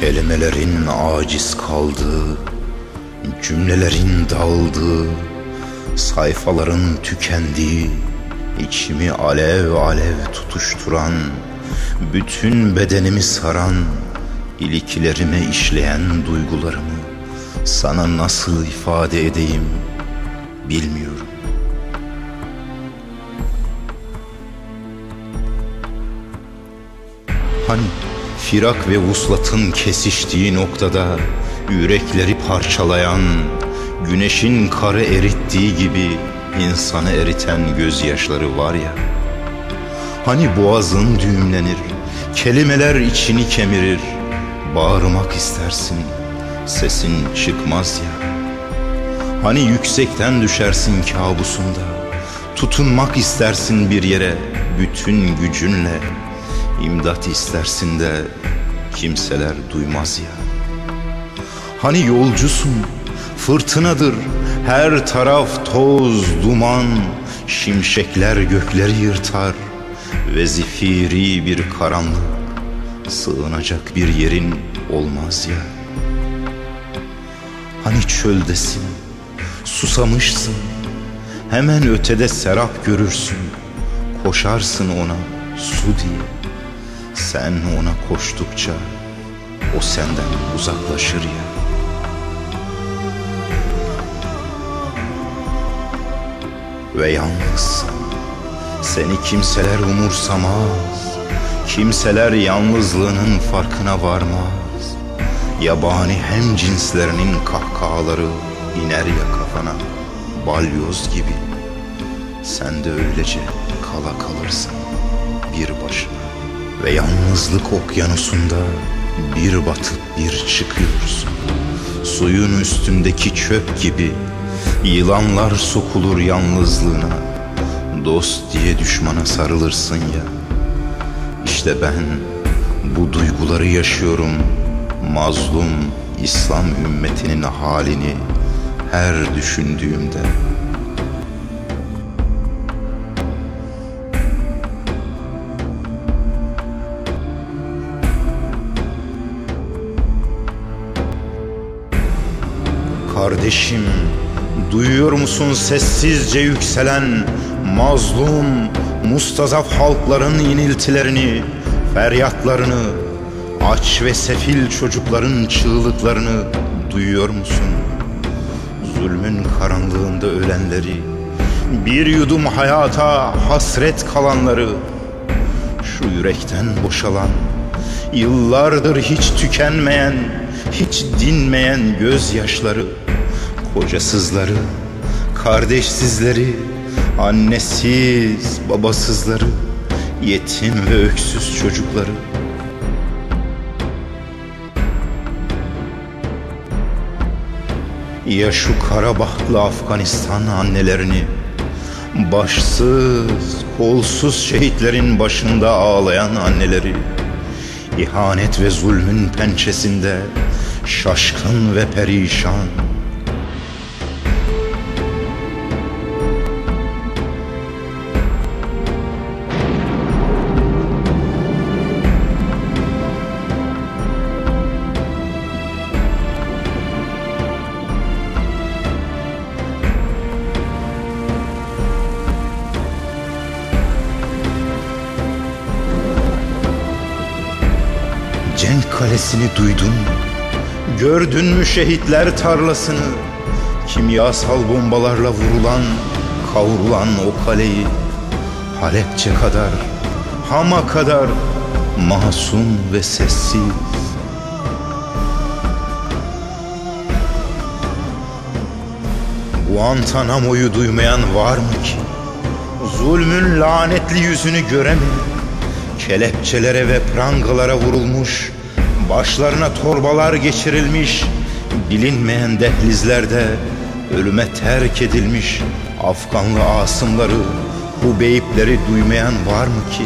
Kelimelerin aciz kaldığı, cümlelerin dağıldığı, sayfaların tükendiği, içimi alev alev tutuşturan, bütün bedenimi saran, iliklerime işleyen duygularımı sana nasıl ifade edeyim bilmiyorum. Hani firak ve vuslatın kesiştiği noktada yürekleri parçalayan, güneşin karı erittiği gibi insanı eriten gözyaşları var ya. Hani boğazın düğümlenir, kelimeler içini kemirir, bağırmak istersin, sesin çıkmaz ya. Hani yüksekten düşersin kabusunda, tutunmak istersin bir yere bütün gücünle, İmdat istersin de kimseler duymaz ya. Hani yolcusun fırtınadır her taraf toz duman Şimşekler gökleri yırtar ve zifiri bir karanlık Sığınacak bir yerin olmaz ya. Hani çöldesin susamışsın Hemen ötede serap görürsün Koşarsın ona su diye sen ona koştukça o senden uzaklaşır ya. Ve yalnızsın. Seni kimseler umursamaz. Kimseler yalnızlığının farkına varmaz. Yabani hem cinslerinin kahkahaları iner ya kafana balyoz gibi. Sen de öylece kala kalırsın bir başına. Ve yalnızlık okyanusunda bir batıp bir çıkıyorsun. Suyun üstündeki çöp gibi Yılanlar sokulur yalnızlığına. Dost diye düşmana sarılırsın ya. İşte ben bu duyguları yaşıyorum. Mazlum İslam ümmetinin halini her düşündüğümde Kardeşim duyuyor musun sessizce yükselen mazlum mustazaf halkların iniltilerini, feryatlarını, aç ve sefil çocukların çığlıklarını duyuyor musun? Zulmün karanlığında ölenleri, bir yudum hayata hasret kalanları, şu yürekten boşalan, yıllardır hiç tükenmeyen, hiç dinmeyen gözyaşları, kocasızları, kardeşsizleri, annesiz, babasızları, yetim ve öksüz çocukları. Ya şu Karabahlı Afganistan annelerini, başsız, kolsuz şehitlerin başında ağlayan anneleri, ihanet ve zulmün pençesinde şaşkın ve perişan, Kalesini duydun mu? Gördün mü şehitler tarlasını? Kimyasal bombalarla vurulan, kavrulan o kaleyi Halepçe kadar, Ham'a kadar masum ve sessiz Guantanamo'yu duymayan var mı ki? Zulmün lanetli yüzünü göremeyen Kelepçelere ve prangalara vurulmuş, başlarına torbalar geçirilmiş, bilinmeyen dehlizlerde ölüme terk edilmiş Afganlı asımları, bu beyipleri duymayan var mı ki?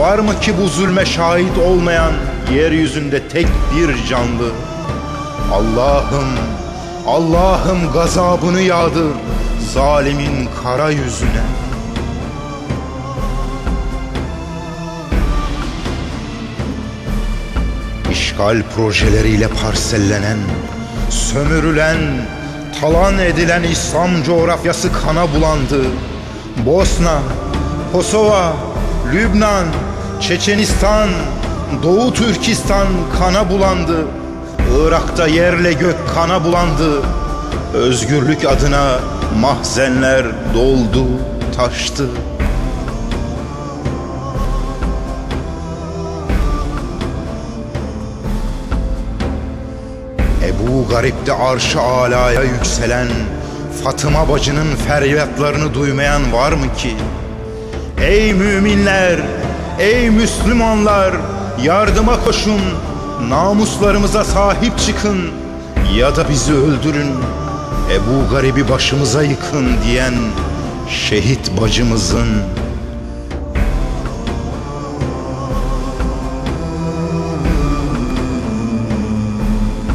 Var mı ki bu zulme şahit olmayan yeryüzünde tek bir canlı? Allah'ım, Allah'ım gazabını yağdır zalimin kara yüzüne.'' İşgal projeleriyle parsellenen, sömürülen, talan edilen İslam coğrafyası kana bulandı. Bosna, Kosova, Lübnan, Çeçenistan, Doğu Türkistan kana bulandı. Irak'ta yerle gök kana bulandı. Özgürlük adına mahzenler doldu, taştı. Ebu Garip'te arş-ı alaya yükselen Fatıma bacının feryatlarını duymayan var mı ki? Ey müminler, ey Müslümanlar yardıma koşun, namuslarımıza sahip çıkın ya da bizi öldürün. Ebu Garib'i başımıza yıkın diyen şehit bacımızın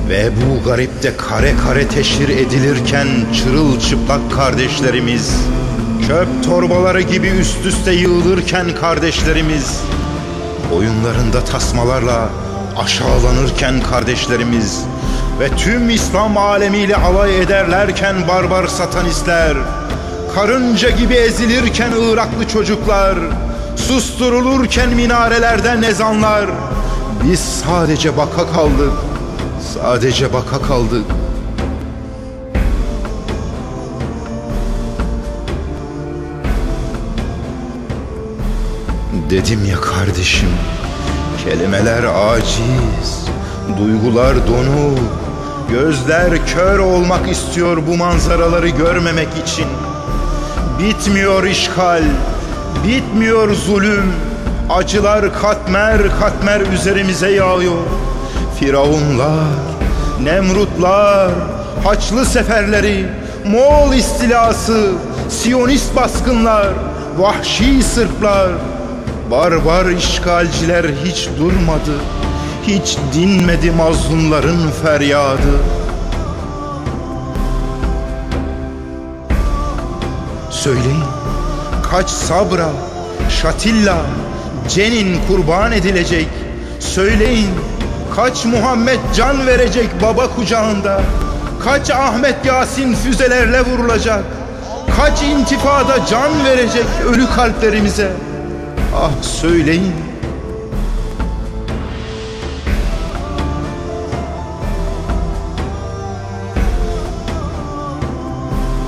Ve bu garipte kare kare teşhir edilirken çırılçıplak kardeşlerimiz Çöp torbaları gibi üst üste yığılırken kardeşlerimiz Oyunlarında tasmalarla aşağılanırken kardeşlerimiz Ve tüm İslam alemiyle alay ederlerken barbar satanistler Karınca gibi ezilirken Iraklı çocuklar Susturulurken minarelerden ezanlar Biz sadece baka kaldık Sadece baka kaldık. Dedim ya kardeşim, kelimeler aciz, duygular donuk, gözler kör olmak istiyor bu manzaraları görmemek için. Bitmiyor işgal, bitmiyor zulüm, acılar katmer katmer üzerimize yağıyor. Firavunlar, Nemrutlar, Haçlı seferleri, Moğol istilası, Siyonist baskınlar, vahşi Sırplar, barbar işgalciler hiç durmadı, hiç dinmedi mazlumların feryadı. Söyleyin, kaç Sabra, Şatilla, Cenin kurban edilecek? Söyleyin, Kaç Muhammed can verecek baba kucağında? Kaç Ahmet Yasin füzelerle vurulacak? Kaç intifada can verecek ölü kalplerimize? Ah söyleyin.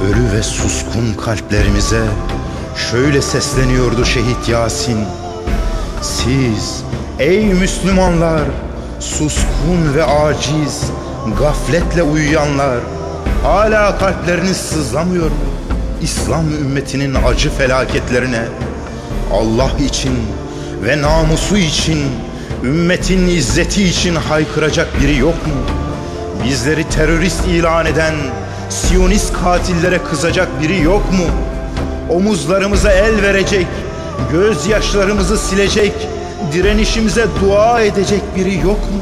Ölü ve suskun kalplerimize şöyle sesleniyordu şehit Yasin. Siz ey Müslümanlar suskun ve aciz, gafletle uyuyanlar hala kalpleriniz sızlamıyor mu? İslam ümmetinin acı felaketlerine Allah için ve namusu için, ümmetin izzeti için haykıracak biri yok mu? Bizleri terörist ilan eden Siyonist katillere kızacak biri yok mu? Omuzlarımıza el verecek, gözyaşlarımızı silecek, direnişimize dua edecek biri yok mu?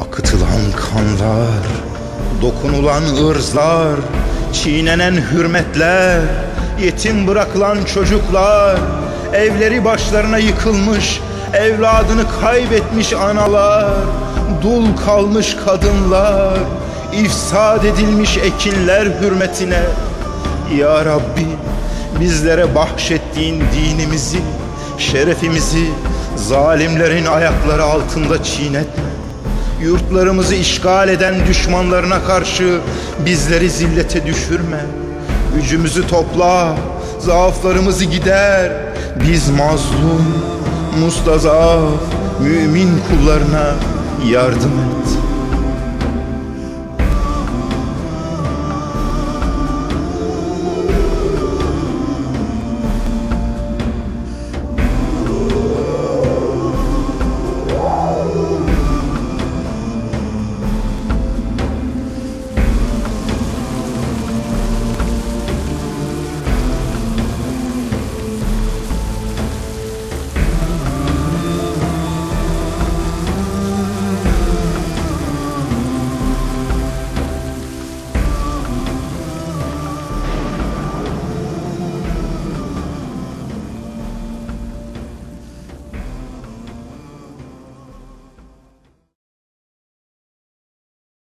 Akıtılan kanlar, dokunulan ırzlar, çiğnenen hürmetler, yetim bırakılan çocuklar, evleri başlarına yıkılmış, evladını kaybetmiş analar, dul kalmış kadınlar, ifsad edilmiş ekinler hürmetine Ya Rabbi bizlere bahşettiğin dinimizi, şerefimizi zalimlerin ayakları altında çiğnetme. Yurtlarımızı işgal eden düşmanlarına karşı bizleri zillete düşürme. Gücümüzü topla, zaaflarımızı gider. Biz mazlum, mustazaf, mümin kullarına yardım et.''